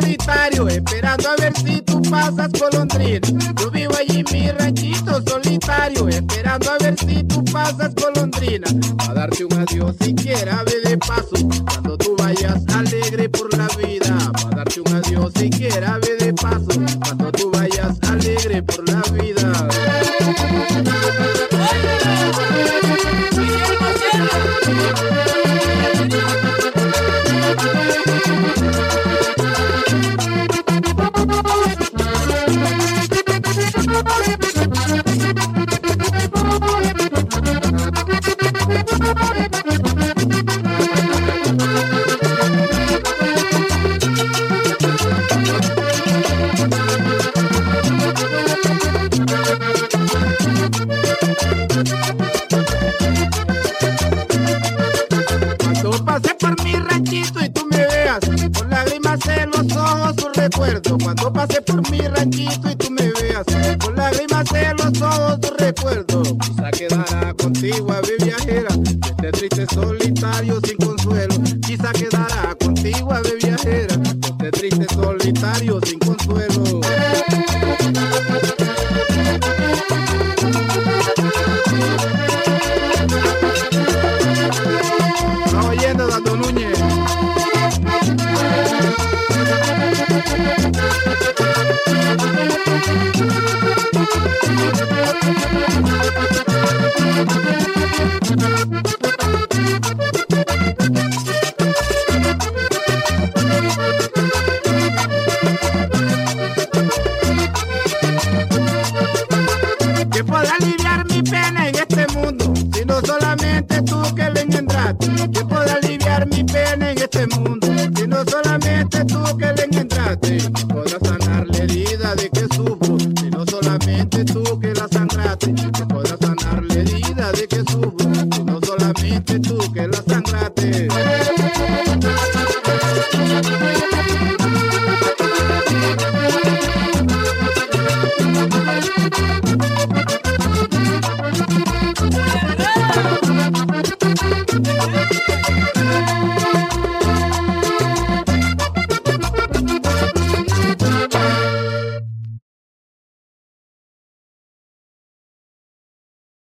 solitario, esperando a ver si tú pasas colondril. Yo vivo allí mi ranchito solitario, esperando a ver si tú pasas colondrina. A darte un adiós siquiera ve de paso, cuando tú vayas alegre por la vida. A darte un adiós siquiera ve de paso, cuando tú vayas alegre por la vida. Ojos recuerdo. Cuando pase por mi ranchito y tú me veas con lágrimas en los ojos un recuerdo. Quizá quedará contigo ave viajera, este triste solitario sin consuelo. Quizá quedará contigo ave viajera, este triste solitario sin consuelo. pena en este mundo, sino solamente tú que le engendraste. ¿Quién puede aliviar mi pena en este mundo, sino solamente tú que le engendraste? ¿Quién podrá sanar la herida de que sufro, sino solamente tú que la sangraste? ¿Quién podrá sanar la herida de que sufro, sino solamente tú que la sangraste?